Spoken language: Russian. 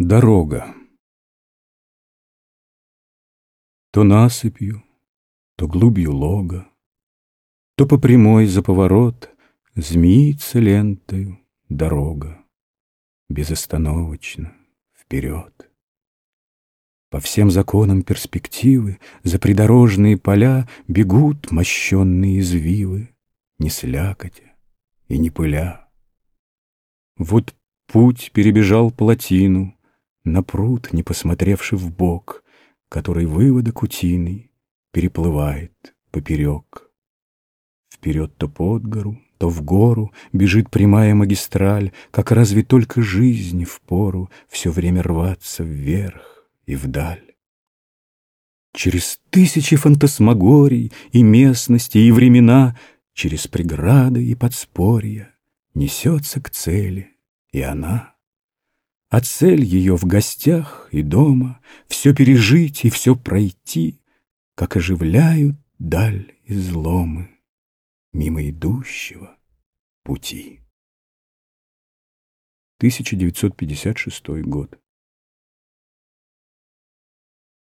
Дорога То насыпью, то глубью лога, То по прямой за поворот Змеится лентою дорога, Безостановочно вперед. По всем законам перспективы За придорожные поля Бегут мощенные извивы, Не слякотя и не пыля. Вот путь перебежал плотину, На пруд, не посмотревши в бок, Который выводок утиный Переплывает поперек. Вперед то под гору, то в гору Бежит прямая магистраль, Как разве только жизни в пору Все время рваться вверх и вдаль. Через тысячи фантасмагорий И местности, и времена, Через преграды и подспорья Несется к цели и она. А цель ее в гостях и дома Все пережить и все пройти, Как оживляют даль изломы Мимо идущего пути. 1956 год.